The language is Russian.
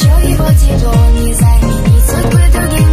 еще его тепло, не заменить. Судьбы другим